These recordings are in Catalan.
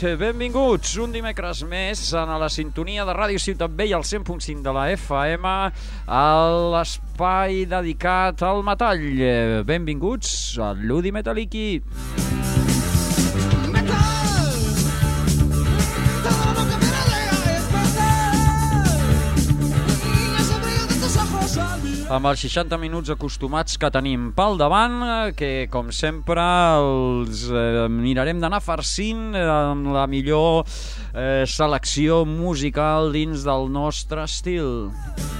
nit, benvinguts un dimecres més a la sintonia de Ràdio Ciutat Vella al 100.5 de la FM a l'espai dedicat al metall. Benvinguts a l'Udi Metalliqui. Metal, amb els 60 minuts acostumats que tenim pel davant, eh, que com sempre els eh, mirarem d'anar farcint eh, amb la millor eh, selecció musical dins del nostre estil. Y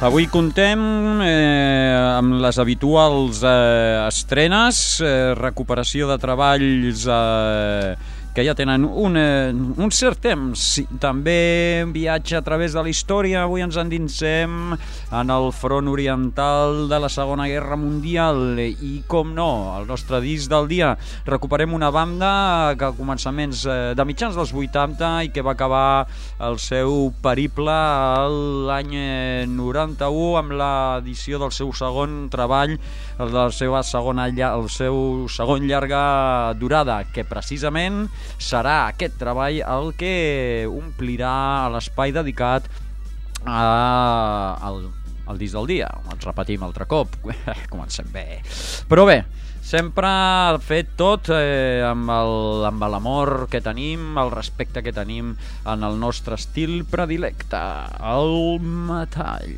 Avui contem eh, amb les habituals eh, estrenes, eh, recuperació de treballs eh, que ja tenen un, eh, un cert temps. També un viatge a través de la història. Avui ens endinsem en el front oriental de la Segona Guerra Mundial i, com no, el nostre disc del dia. Recuperem una banda que a començaments eh, de mitjans dels 80 i que va acabar el seu periple l'any eh, 91 amb l'edició del seu segon treball, la seva segona, el seu segon llarga durada, que precisament serà aquest treball el que omplirà l'espai dedicat a, al, al disc del dia. Ens repetim altre cop, comencem bé. Però bé, sempre fet tot eh, el- amb l'amor que tenim, el respecte que tenim en el nostre estil predilecte, el metall.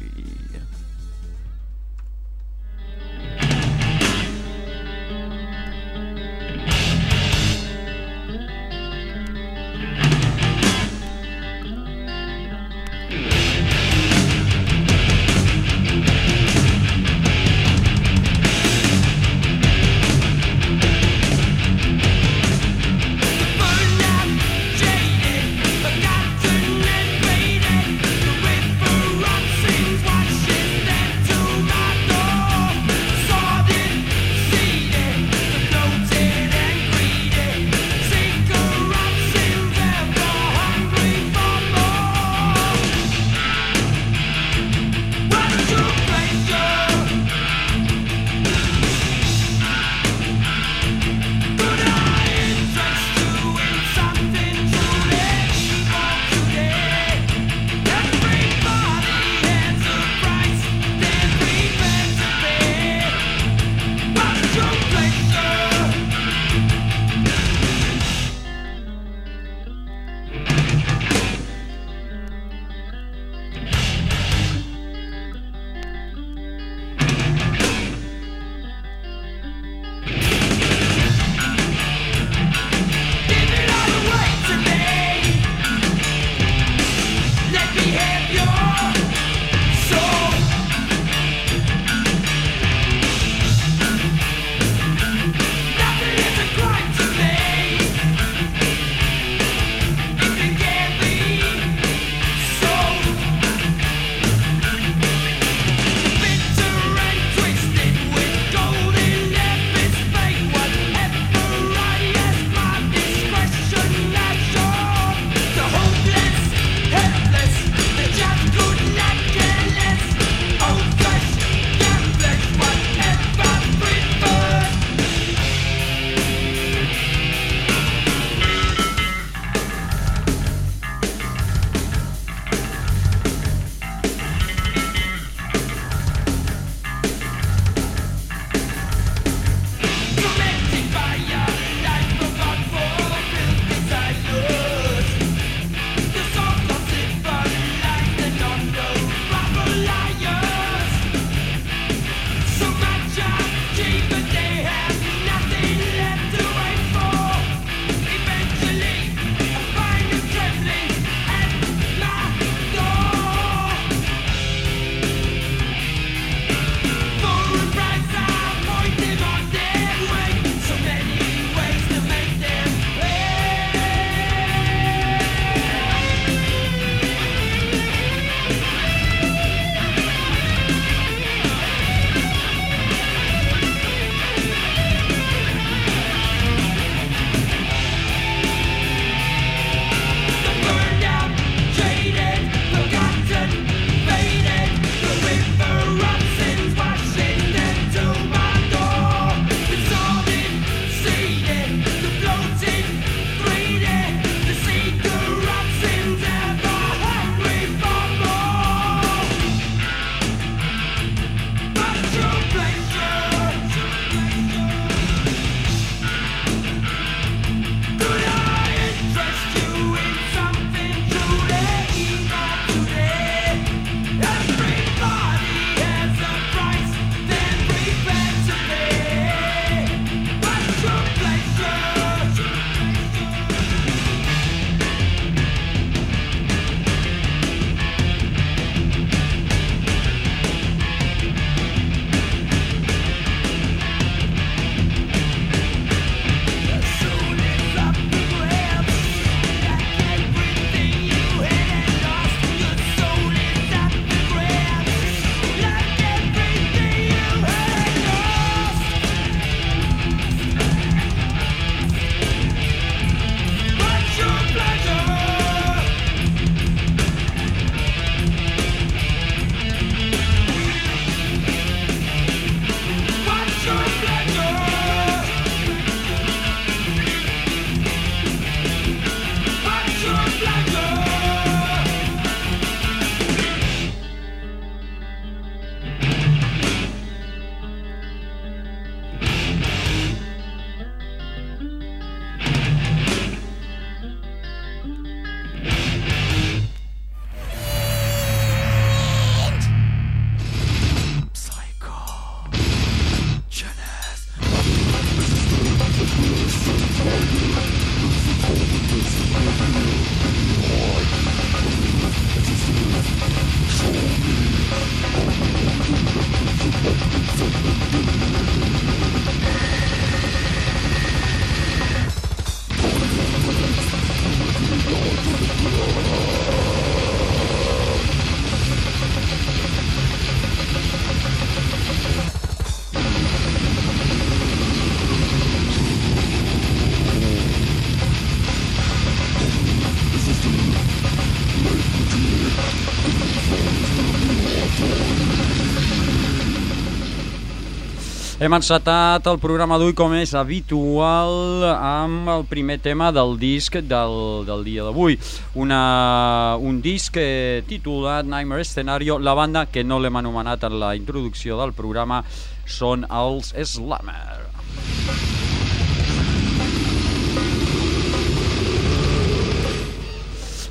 Hem encetat el programa d'avui com és habitual amb el primer tema del disc del, del dia d'avui. Un disc eh, titulat Nightmare Scenario. La banda, que no l'hem anomenat en la introducció del programa, són els Slammer.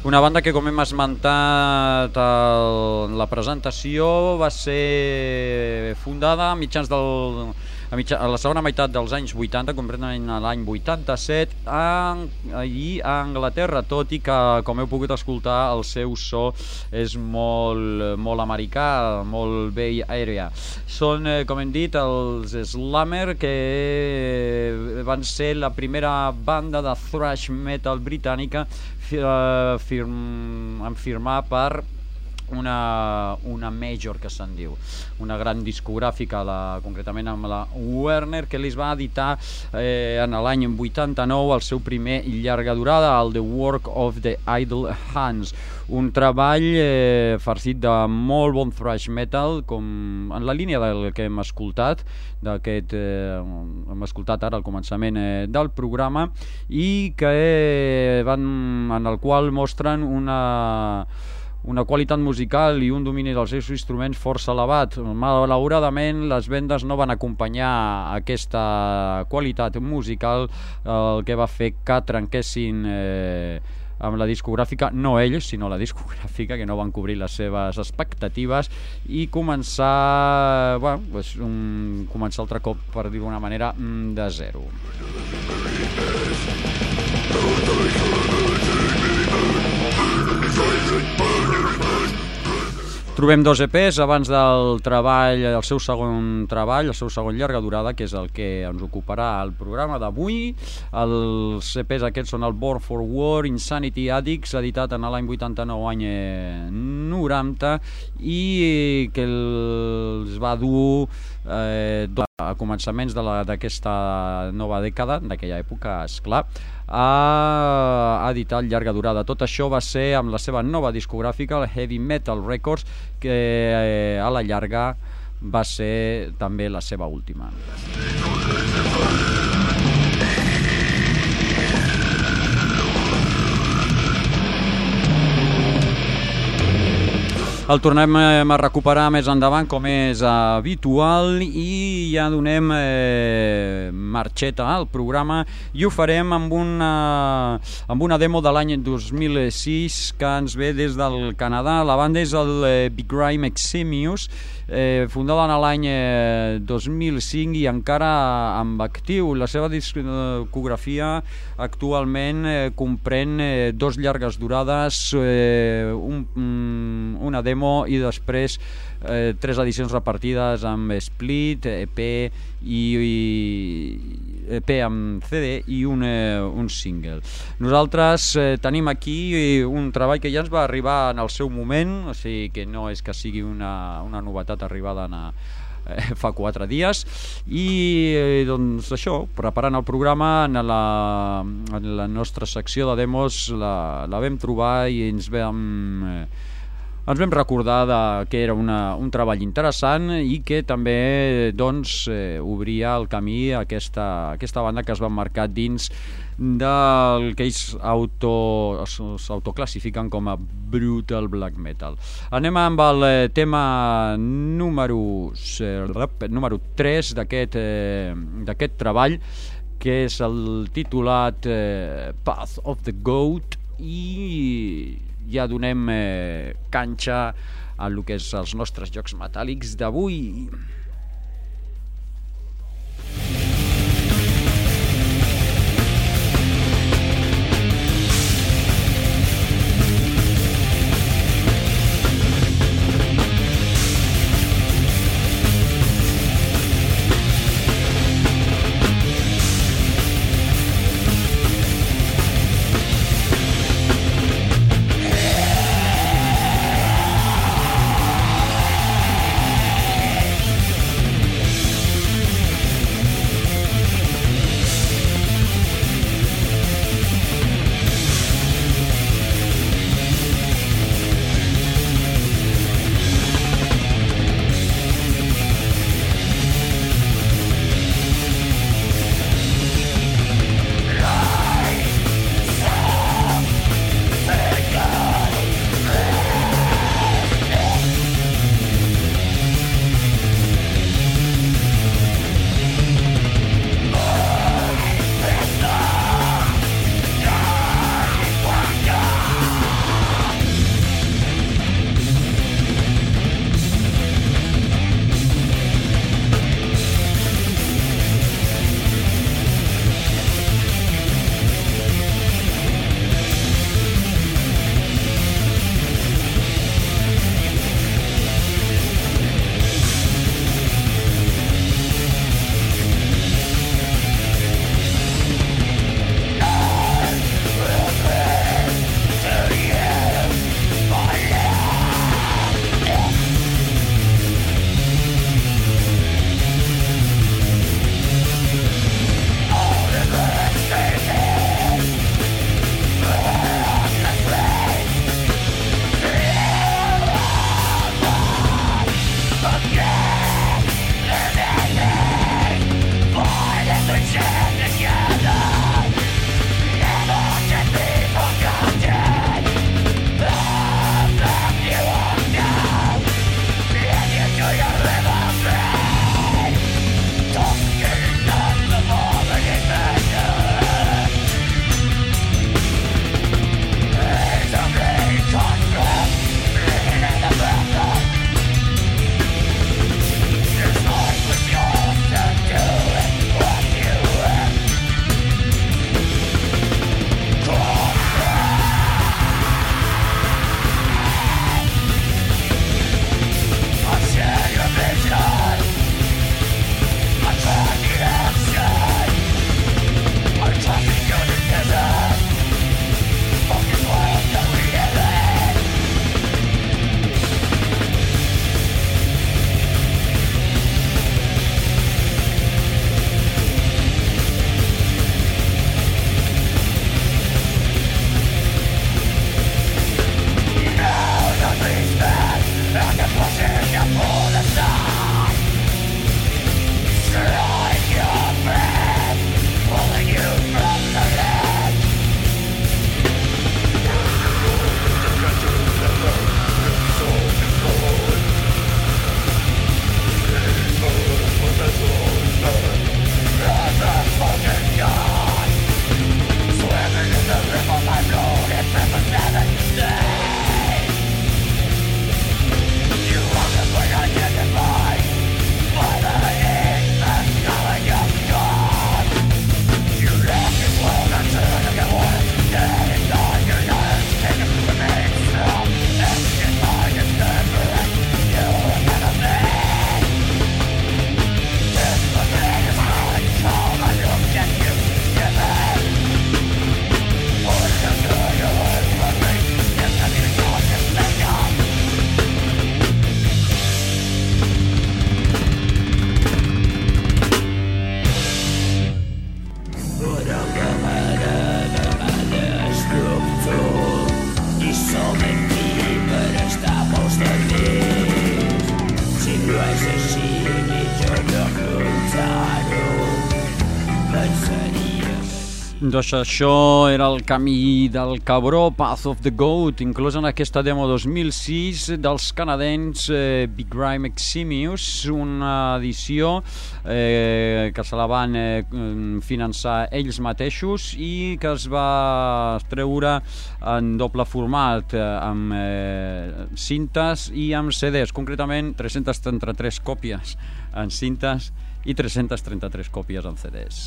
Una banda que, com hem esmentat en la presentació, va ser fundada a mitjans del, a, mitja, a la segona meitat dels anys 80, concretament l'any 87, a, i a Anglaterra, tot i que, com heu pogut escoltar, el seu so és molt, molt americà, molt Bay Area. Són, eh, com hem dit, els Slammer, que van ser la primera banda de thrash metal britànica eh, firm, en firmar per una, una major que se'n diu una gran discogràfica la, concretament amb la Werner que li va editar eh, en l'any 89 el seu primer llarga durada el The Work of the Idle Hands. Un treball eh, farcit de molt bon thrash metal com en la línia del que hem escoltat d'aquest eh, hem escoltat ara al començament eh, del programa i que eh, van, en el qual mostren una una qualitat musical i un domini dels seus instruments força elevat. Malauradament, les vendes no van acompanyar aquesta qualitat musical, el que va fer que trenquessin eh, amb la discogràfica, no ells, sinó la discogràfica, que no van cobrir les seves expectatives, i començar, bueno, pues, un, començar altre cop, per dir d'una manera, mm, de zero. Trobem dos EPs abans del treball, el seu segon treball, el seu segon llarga durada, que és el que ens ocuparà el programa d'avui. Els EPs aquests són el Born for War, Insanity Addicts, editat en l'any 89, any 90, i que els va dur eh, a començaments d'aquesta nova dècada, d'aquella època, és clar, ha editat llarga durada. Tot això va ser amb la seva nova discogràfica, el Heavy Metal Records, que eh, a la llarga va ser també la seva última. El tornem eh, a recuperar més endavant com és habitual i ja donem eh, marxeta al programa i ho farem amb una, amb una demo de l'any 2006 que ens ve des del Canadà. La banda és el eh, Big Rhyme Eximius eh, fundada en l'any eh, 2005 i encara amb actiu. La seva discografia actualment eh, comprèn eh, dos llargues durades, eh, un, mm, una demo i després eh, tres edicions repartides amb Split, EP i, i EP amb CD i un, eh, un single. Nosaltres eh, tenim aquí un treball que ja ens va arribar en el seu moment, o sigui que no és que sigui una, una novetat arribada en a, eh, fa quatre dies i eh, doncs això, preparant el programa en la, en la nostra secció de demos la, la vam trobar i ens vam eh, ens vam recordar de, que era una, un treball interessant i que també doncs, eh, obria el camí a aquesta, aquesta banda que es va marcar dins del que ells auto, s'autoclassifiquen com a brutal black metal. Anem amb el eh, tema número, número 3 d'aquest eh, treball que és el titulat eh, Path of the Goat i ja donem eh, canxa a el que és els nostres jocs metàl·lics d'avui. Doncs això era el camí del cabró, Path of the Goat, inclòs en aquesta demo 2006 dels canadencs eh, Big Rhyme Eximius, una edició eh, que se la van eh, finançar ells mateixos i que es va treure en doble format, eh, amb eh, cintes i amb CDs, concretament 333 còpies en cintes i 333 còpies en CDs.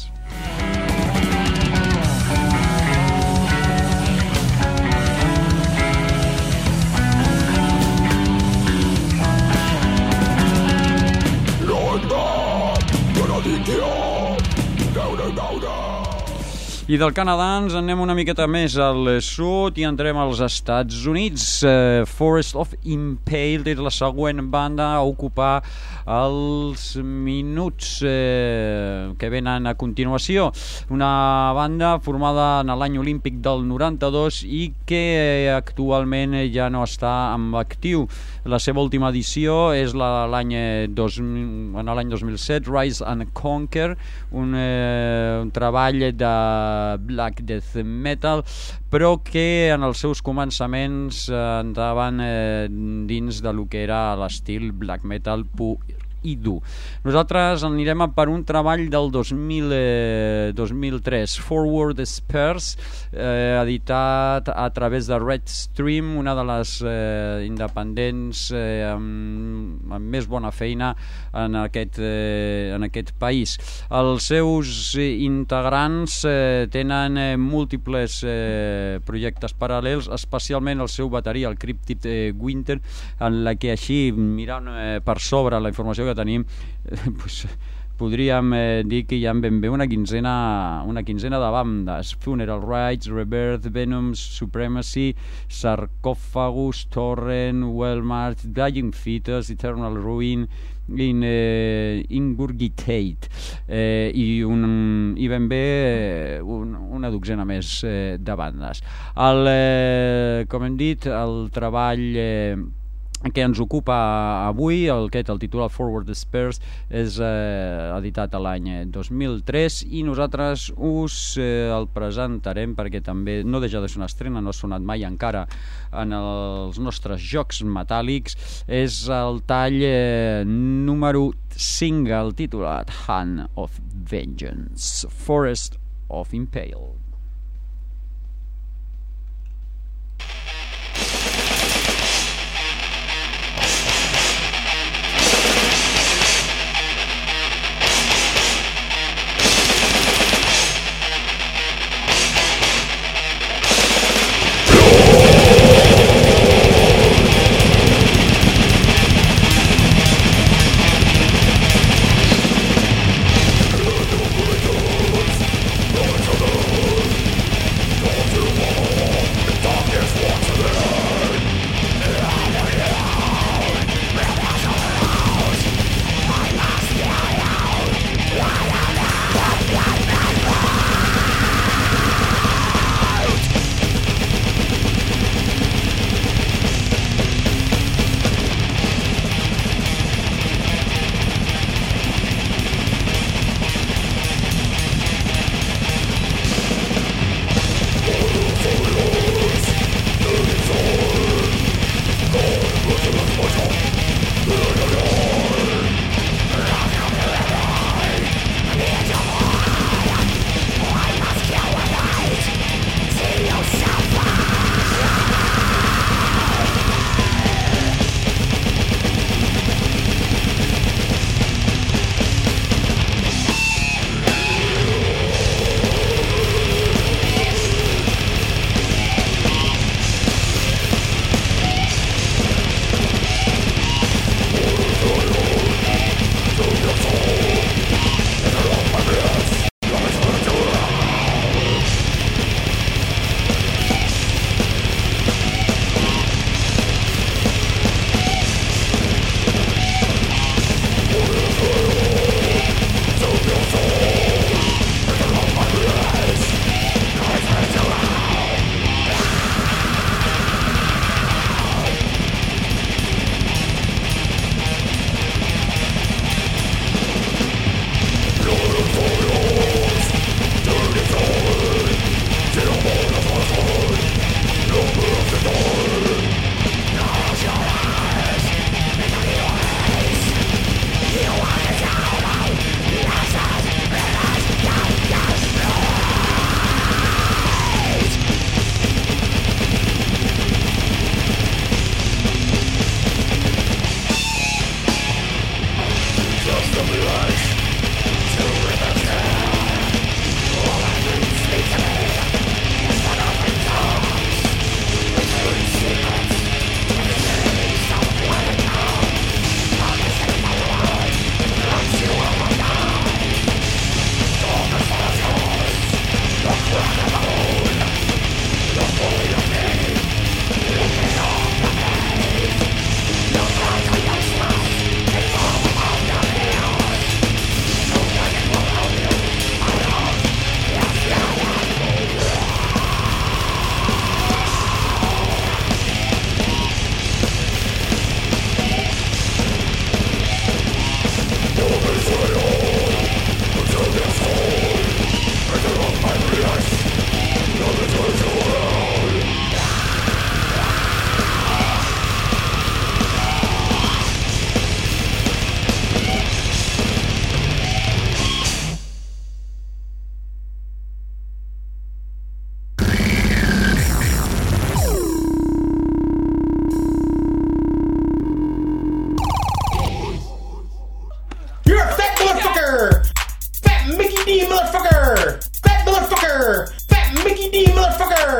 I del Canadà ens anem una miqueta més al sud i entrem als Estats Units. Uh, Forest of Impaled és la següent banda a ocupar els minuts uh, que venen a continuació. Una banda formada en l'any olímpic del 92 i que actualment ja no està en actiu. La seva última edició és l'any en l'any 2007, Rise and Conquer, un, uh, un treball de black death metal, però que en els seus començaments eh, entraven eh, dins de lo que era l'estil black metal pur i dur. Nosaltres anirem a per un treball del 2000, eh, 2003, Forward Spurs, eh, editat a través de Red Stream, una de les eh, independents eh, amb, amb més bona feina en aquest, eh, en aquest país. Els seus integrants eh, tenen eh, múltiples eh, projectes paral·lels, especialment el seu bateria, el Cryptid eh, Winter, en la que així, mirant eh, per sobre la informació que tenim, eh, pues, podríem eh, dir que hi ha ben bé una quinzena, una quinzena de bandes. Funeral Rites, Rebirth, Venom, Supremacy, Sarcophagus, Torrent, Wellmart, Dying Fetus, Eternal Ruin, in, eh, Ingurgitate eh, i, un, i ben bé eh, un, una dotzena més eh, de bandes. El, eh, com hem dit, el treball eh, que ens ocupa avui, el que el titular Forward Spurs és eh, editat a l'any 2003 i nosaltres us eh, el presentarem perquè també no deixa de ser una estrena, no ha sonat mai encara en els nostres jocs metàl·lics, és el tall eh, número 5, el titulat Hand of Vengeance, Forest of Impale.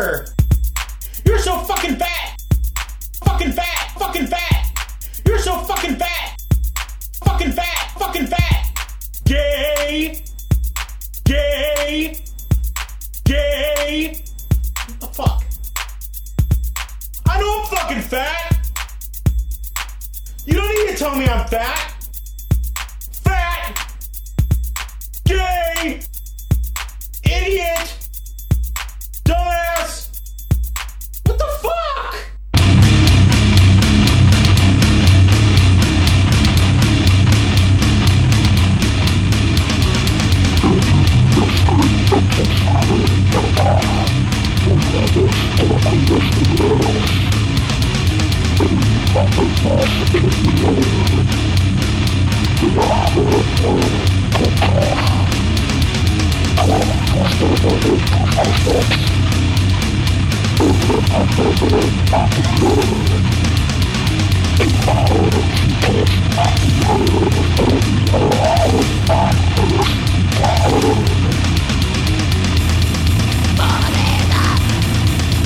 Sure. You're so fucking fat. Fucking fat. Fucking fat. You're so fucking fat. Fucking fat. Fucking fat. Gay. Gay. Gay. What the fuck? I know I'm fucking fat. You don't need to tell me I'm fat. Oh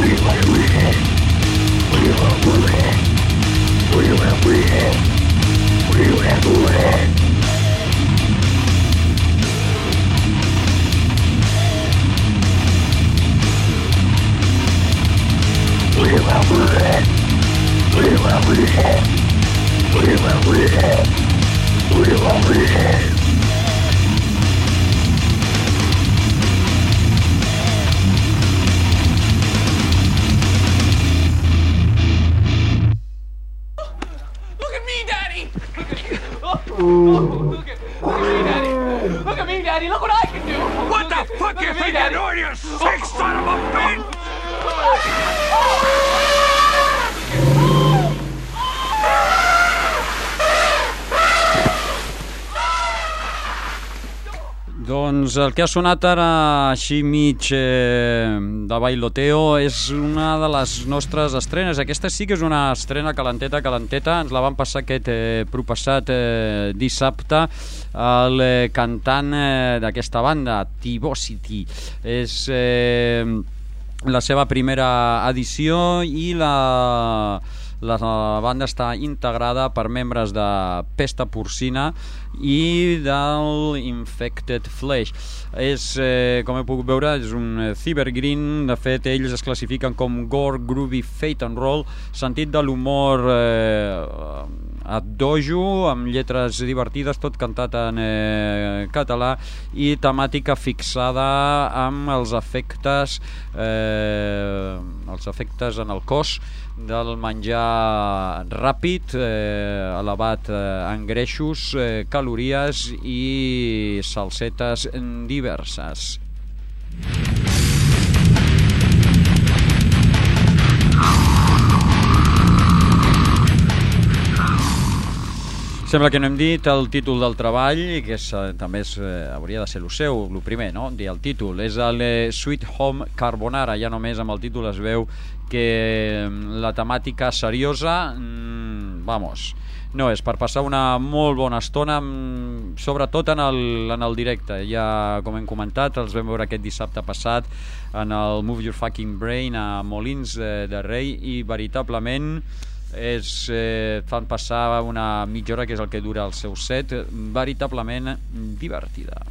We love it. We will be here. We will love it. Doncs el que ha sonat ara així mig eh, de bailoteo és una de les nostres estrenes. Aquesta sí que és una estrena calenteta, calenteta. Ens la van passar aquest eh, proppassat eh, dissabte el eh, cantant eh, d'aquesta banda, Tivosity. És eh, la seva primera edició i la la banda està integrada per membres de Pesta Porcina i del Infected Flesh. És, eh, com he pogut veure, és un eh, cybergreen, de fet ells es classifiquen com gore, groovy, fate and roll, sentit de l'humor eh, a dojo, amb lletres divertides, tot cantat en eh, català i temàtica fixada amb els efectes eh, els efectes en el cos del menjar ràpid, eh, elevat eh, en greixos, eh, calories i salsetes diverses. Sembla que no hem dit el títol del treball, que és, eh, també és, eh, hauria de ser el seu, el primer, no? dir el títol. És el eh, Sweet Home Carbonara, ja només amb el títol es veu que mm, la temàtica seriosa, mm, vamos, no és per passar una molt bona estona, mm, sobretot en el, en el directe. Ja, com hem comentat, els vam veure aquest dissabte passat en el Move Your Fucking Brain a Molins de, de Rei i veritablement és, eh, fan passar una mitja hora que és el que dura el seu set veritablement divertida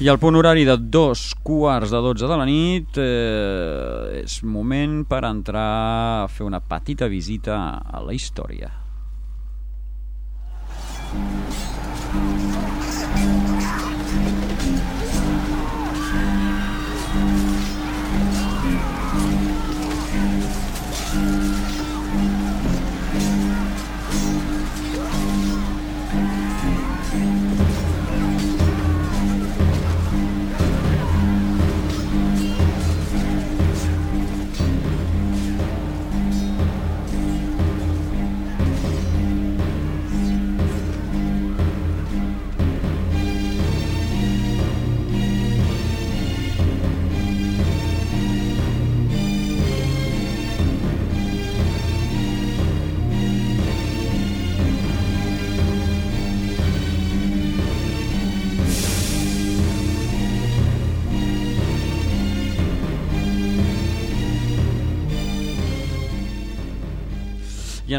I al punt horari de dos quarts de dotze de la nit eh, és moment per entrar a fer una petita visita a la història. i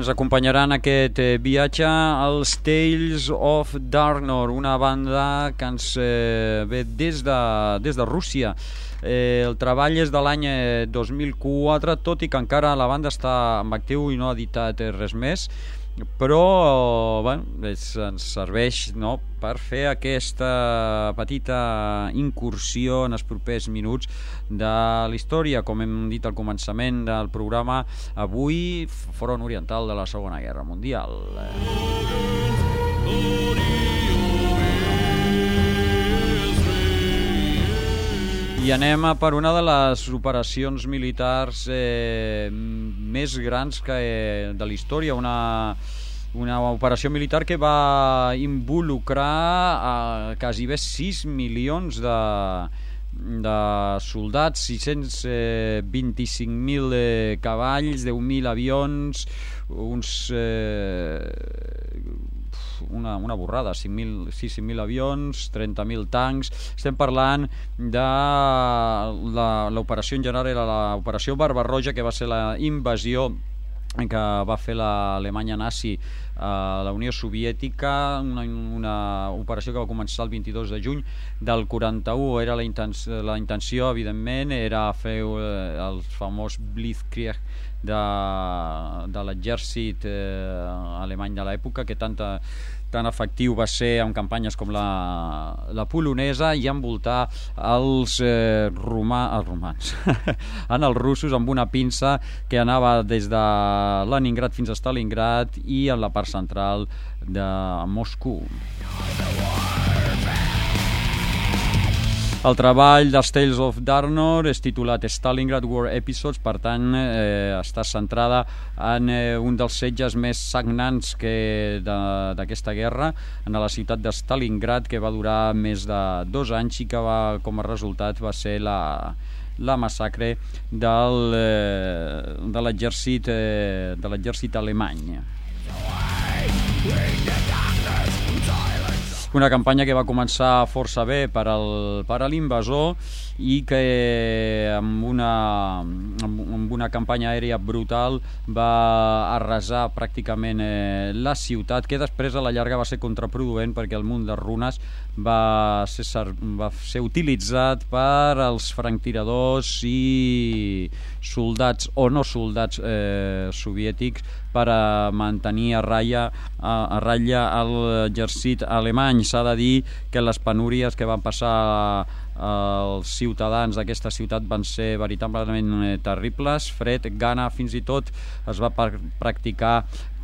ens acompanyaran aquest eh, viatge als Tales of Darknor, una banda que ens eh, ve des de, des de Rússia. Eh, el treball és de l'any eh, 2004, tot i que encara la banda està en actiu i no ha editat eh, res més, però bueno, és, ens serveix no, per fer aquesta petita incursió en els propers minuts de la història, com hem dit al començament del programa, avui front oriental de la Segona Guerra Mundial. I anem a per una de les operacions militars eh, més grans que, eh, de la història, una, una operació militar que va involucrar a quasi bé 6 milions de, de soldats, 625.000 eh, cavalls, 10.000 avions, uns... Eh, una, una borrada, 5.000 sí, 5 avions, 30.000 tancs... Estem parlant de l'operació en general, era l'operació Barbarroja, que va ser la invasió que va fer l'Alemanya nazi a la Unió Soviètica, una, una operació que va començar el 22 de juny del 41. Era la, intenció, la intenció, evidentment, era fer eh, el famós Blitzkrieg de, de l'exèrcit eh, alemany de l'època, que tanta, tan efectiu va ser en campanyes com la, la polonesa i envoltar els, eh, romà, els romans, en els russos amb una pinça que anava des de Leningrad fins a Stalingrad i en la part central de Moscou. El treball dels Tales of Darnor és titulat Stalingrad War Episodes, per tant eh, està centrada en eh, un dels setges més sagnants d'aquesta guerra, en la ciutat de Stalingrad, que va durar més de dos anys i que va, com a resultat va ser la, la massacre del, eh, de l'exèrcit eh, de l'exèrcit alemany. Una campanya que va començar força bé per, al, per a l'invasor i que amb una, amb una campanya aèria brutal va arrasar pràcticament eh, la ciutat, que després a la llarga va ser contraproduent perquè el munt de runes va ser, va ser utilitzat per als franctiradors i soldats o no soldats eh, soviètics per a mantenir a ratlla, a, a ratlla l'exèrcit alemany. S'ha de dir que les penúries que van passar els ciutadans d'aquesta ciutat van ser veritablement eh, terribles. Fred, gana, fins i tot es va practicar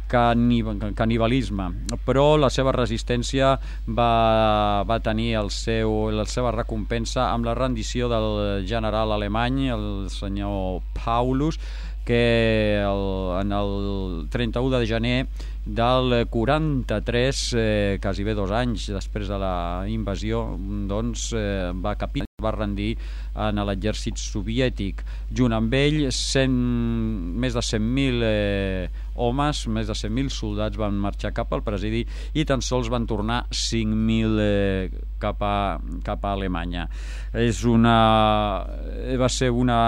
canibalisme, però la seva resistència va, va tenir el seu, la seva recompensa amb la rendició del general alemany, el senyor Paulus, que el, en el 31 de gener del 43, eh, quasi bé dos anys després de la invasió, doncs eh, va capir va rendir en l'exèrcit soviètic. Junt amb ell, 100, més de 100.000 eh, homes, més de 100.000 soldats van marxar cap al presidi i tan sols van tornar 5.000 eh, cap, a, cap a Alemanya. És una, va ser una,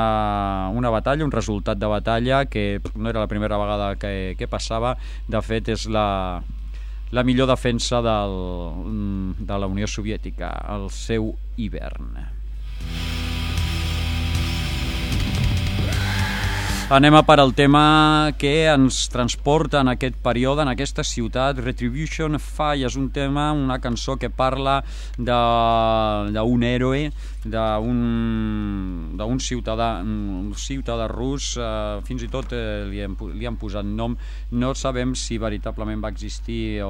una batalla, un resultat de batalla que no era la primera vegada que, que passava, de fet és la, la millor defensa del, de la Unió Soviètica, el seu hivern. Anem a per al tema que ens transporta en aquest període, en aquesta ciutat. Retribution Fire és un tema, una cançó que parla d'un héroe, d'un ciutadà, un ciutadà rus, eh, fins i tot eh, li, hem, li han posat nom. No sabem si veritablement va existir o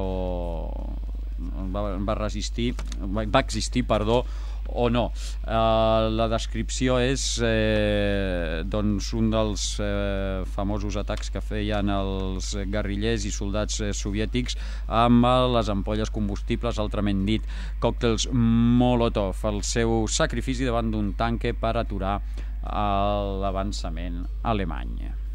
va, va resistir, va existir, perdó, o no. Uh, la descripció és eh, doncs un dels eh, famosos atacs que feien els guerrillers i soldats eh, soviètics amb les ampolles combustibles, altrament dit còctels Molotov, el seu sacrifici davant d'un tanque per aturar l'avançament alemany.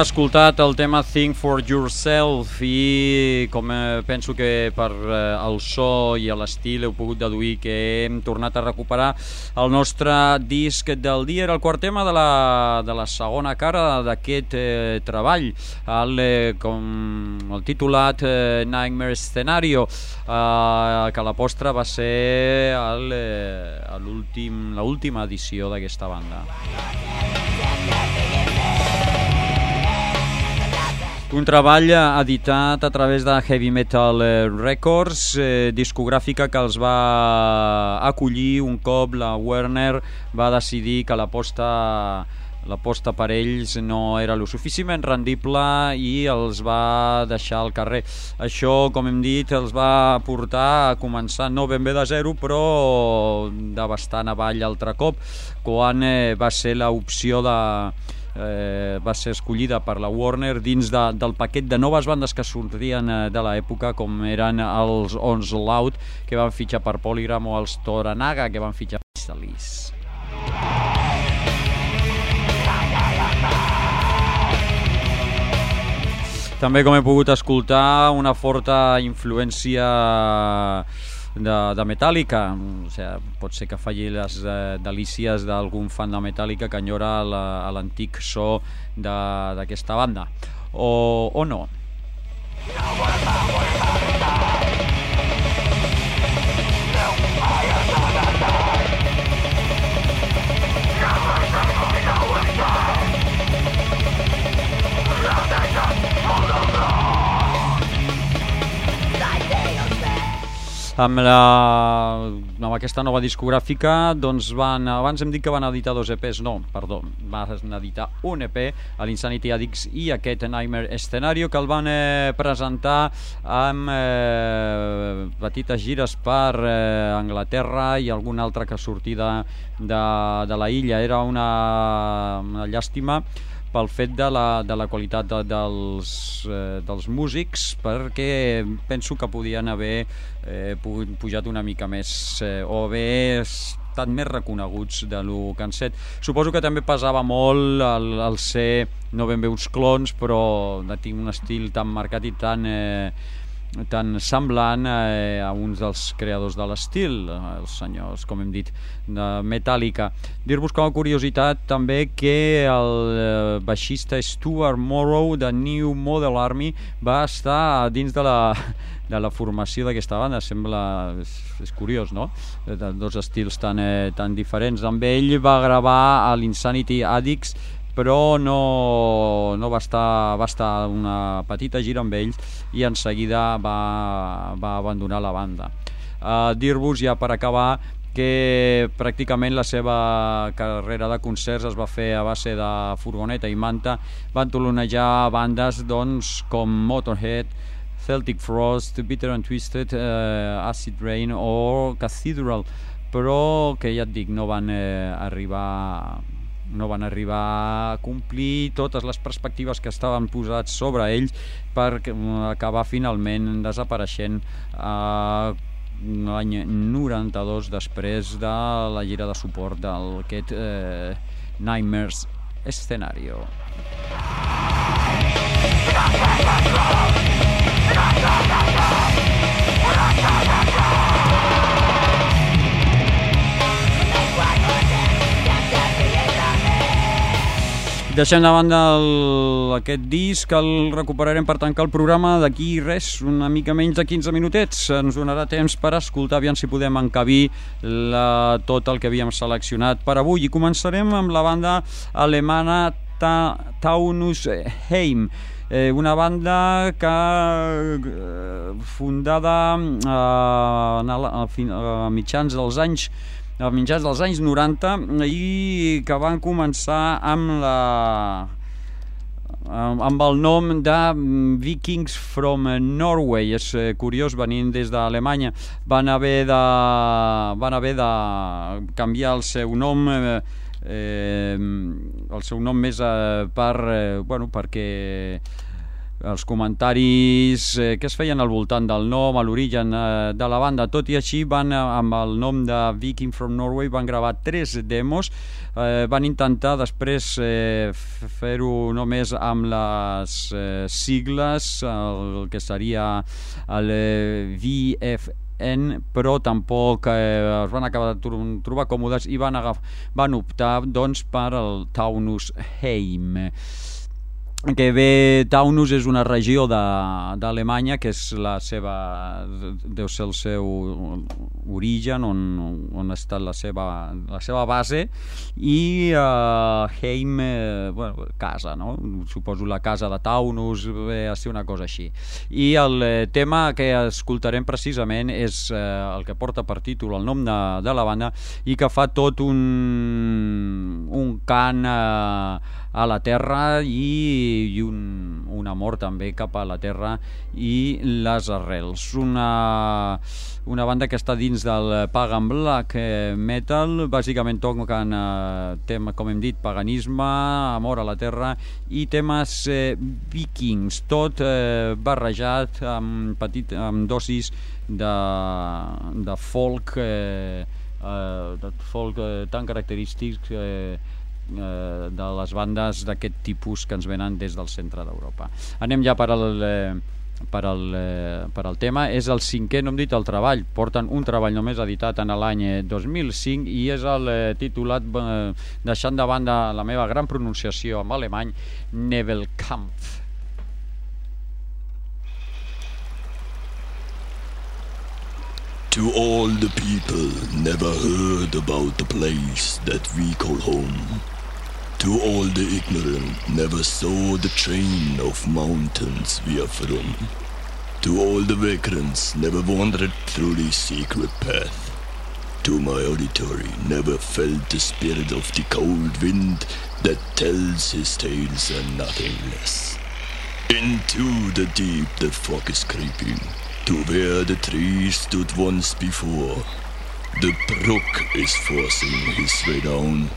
Escoltat el tema Think for Yourself i com eh, penso que per eh, el so i l'estil heu pogut deduir que hem tornat a recuperar el nostre disc del dia. Era el quart tema de la, de la segona cara d'aquest eh, treball, el, eh, com el titulat eh, Nightmare Scenario, eh, que la postre va ser el, eh, l'última edició d'aquesta banda. Un treball editat a través de Heavy Metal eh, Records, eh, discogràfica que els va acollir un cop la Warner va decidir que l'aposta l'aposta per ells no era lo suficientment rendible i els va deixar al carrer. Això, com hem dit, els va portar a començar no ben bé de zero, però de bastant avall altre cop, quan eh, va ser l'opció de, eh, va ser escollida per la Warner dins de, del paquet de noves bandes que sortien eh, de l'època com eren els Onslaught que van fitxar per Polygram o els Toranaga que van fitxar per Salis. També, com he pogut escoltar, una forta influència de, de Metallica. O sigui, pot ser que falli les eh, delícies d'algun fan de Metallica que enyora l'antic so d'aquesta banda. O, o no. Amb, la, amb aquesta nova discogràfica doncs van, abans hem dit que van editar dos EPs no, perdó, van editar un EP a l'Insanity Addicts i aquest Nightmare Scenario que el van eh, presentar amb eh, petites gires per eh, Anglaterra i algun altre que sortir de, de, de la illa. Era una, una llàstima pel fet de la, de la qualitat de, dels, eh, dels músics perquè penso que podien haver eh, pujat una mica més eh, o haver estat més reconeguts de lo que han set. Suposo que també pesava molt el, el ser no ben bé uns clons però tinc un estil tan marcat i tan eh, tan semblant eh, a uns dels creadors de l'estil, els senyors, com hem dit, de Metallica. Dir-vos com a curiositat també que el eh, baixista Stuart Morrow de New Model Army va estar dins de la, de la formació d'aquesta banda, sembla és, és curiós, no? De dos estils tan, eh, tan diferents. Amb ell va gravar a l'Insanity Addicts però no, no va, estar, va estar una petita gira amb ells i en seguida va, va abandonar la banda. Uh, Dir-vos ja per acabar que pràcticament la seva carrera de concerts es va fer a base de furgoneta i manta, van tolonejar bandes doncs, com Motorhead, Celtic Frost, Bitter and Twisted, uh, Acid Rain o Cathedral, però que ja et dic, no van eh, arribar no van arribar a complir totes les perspectives que estaven posats sobre ells per acabar finalment desapareixent eh, l'any 92 després de la gira de suport d'aquest eh, Nightmares Escenario. Deixem de banda el, aquest disc, el recuperarem per tancar el programa d'aquí res, una mica menys de 15 minutets. Ens donarà temps per escoltar, aviam si podem encabir la, tot el que havíem seleccionat per avui. I començarem amb la banda alemana Ta, Taunus Heim, eh, una banda que eh, fundada eh, a, a, a mitjans dels anys a mitjans dels anys 90 i que van començar amb la amb el nom de Vikings from Norway. És eh, curiós venint des d'Alemanya. Van haver de van haver de canviar el seu nom eh, eh, el seu nom més eh, per, eh, bueno, perquè els comentaris eh, que es feien al voltant del nom, a l'origen eh, de la banda. Tot i així, van, eh, amb el nom de Viking from Norway, van gravar tres demos, eh, van intentar després eh, fer-ho només amb les eh, sigles, el que seria el eh, VFN, però tampoc eh, es van acabar de tro- trobar còmodes i van, agaf van optar doncs, per el Taunus Heim que bé, Taunus és una regió d'Alemanya que és la seva deu ser el seu origen on, on ha estat la seva, la seva base i uh, Heim eh, bueno, casa, no? suposo la casa de Taunus ve a ser una cosa així i el eh, tema que escoltarem precisament és eh, el que porta per títol el nom de, de la banda i que fa tot un, un cant eh, a la terra i, i un, un amor també cap a la terra i les arrels. Una, una banda que està dins del Pagan Black eh, Metal, bàsicament toquen eh, tema, com hem dit, paganisme, amor a la terra i temes eh, vikings, tot eh, barrejat amb, petit, amb dosis de, de folk eh, eh, de folk eh, tan característics eh, eh, de les bandes d'aquest tipus que ens venen des del centre d'Europa. Anem ja per al, eh, per al, eh, per al tema. És el cinquè, no hem dit el treball. Porten un treball només editat en l'any eh, 2005 i és el eh, titulat, eh, deixant de banda la meva gran pronunciació en alemany, Nebelkampf. To all the people never heard about the place that we call home. To all the ignorant never saw the chain of mountains we are from. To all the vagrants never wandered through the secret path. To my auditory never felt the spirit of the cold wind that tells his tales and nothing less. Into the deep the fog is creeping, to where the tree stood once before. The brook is forcing his way down,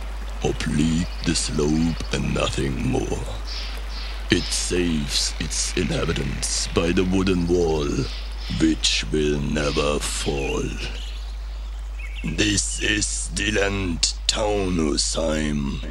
oblique the slope and nothing more. It saves its inhabitants by the wooden wall, which will never fall. This is the land Taunusheim.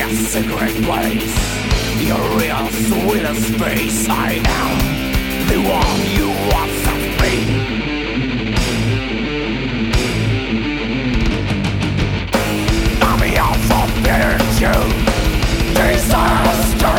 a secret place your real sweetest a I am. The one you once have been I'm here for virtue. Disaster.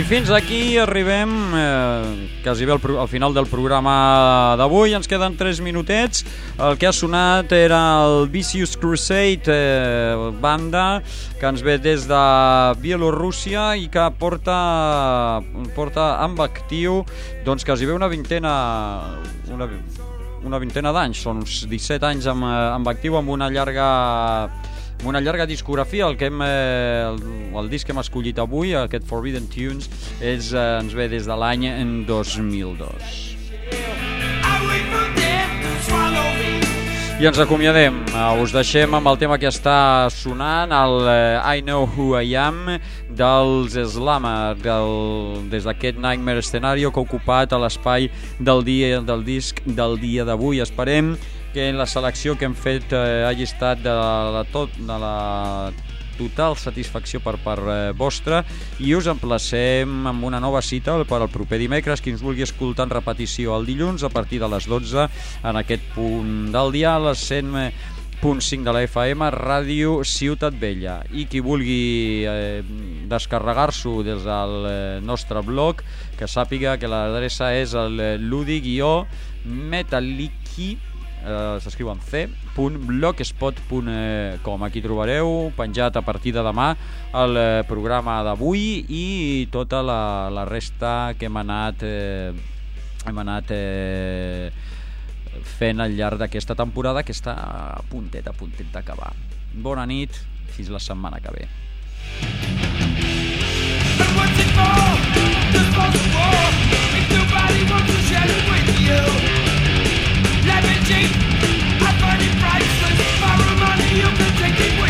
I fins aquí arribem eh, quasi bé al, al final del programa d'avui. Ens queden 3 minutets. El que ha sonat era el Vicious Crusade, eh, banda que ens ve des de Bielorússia i que porta, porta amb actiu doncs quasi bé una vintena... Una, una vintena d'anys, són uns 17 anys amb, eh, amb actiu, amb una llarga una llarga discografia. El, que hem, eh, el, el disc que hem escollit avui, aquest Forbidden Tunes, és, eh, ens ve des de l'any 2002. I ens acomiadem. Eh, us deixem amb el tema que està sonant, el I Know Who I Am dels Slama, del, des d'aquest Nightmare Scenario que ha ocupat l'espai del dia del disc del dia d'avui. Esperem que la selecció que hem fet eh, hagi estat de la, tot, de la total satisfacció per part eh, vostra. I us emplacem amb una nova cita per al proper dimecres. Qui ens vulgui escoltar en repetició el dilluns a partir de les 12 en aquest punt del dia a les 100.5 de la FM Ràdio Ciutat Vella. I qui vulgui eh, descarregar-s'ho des del eh, nostre blog que sàpiga que l'adreça és el eh, ludi-metalliqui eh, s'escriu amb C, Aquí trobareu penjat a partir de demà el eh, programa d'avui i tota la, la resta que hem anat... Eh, hem anat eh, fent al llarg d'aquesta temporada que està a puntet, a puntet d'acabar. Bona nit, fins la setmana que ve. Just the war. If nobody wants to share it with you. I Take it away.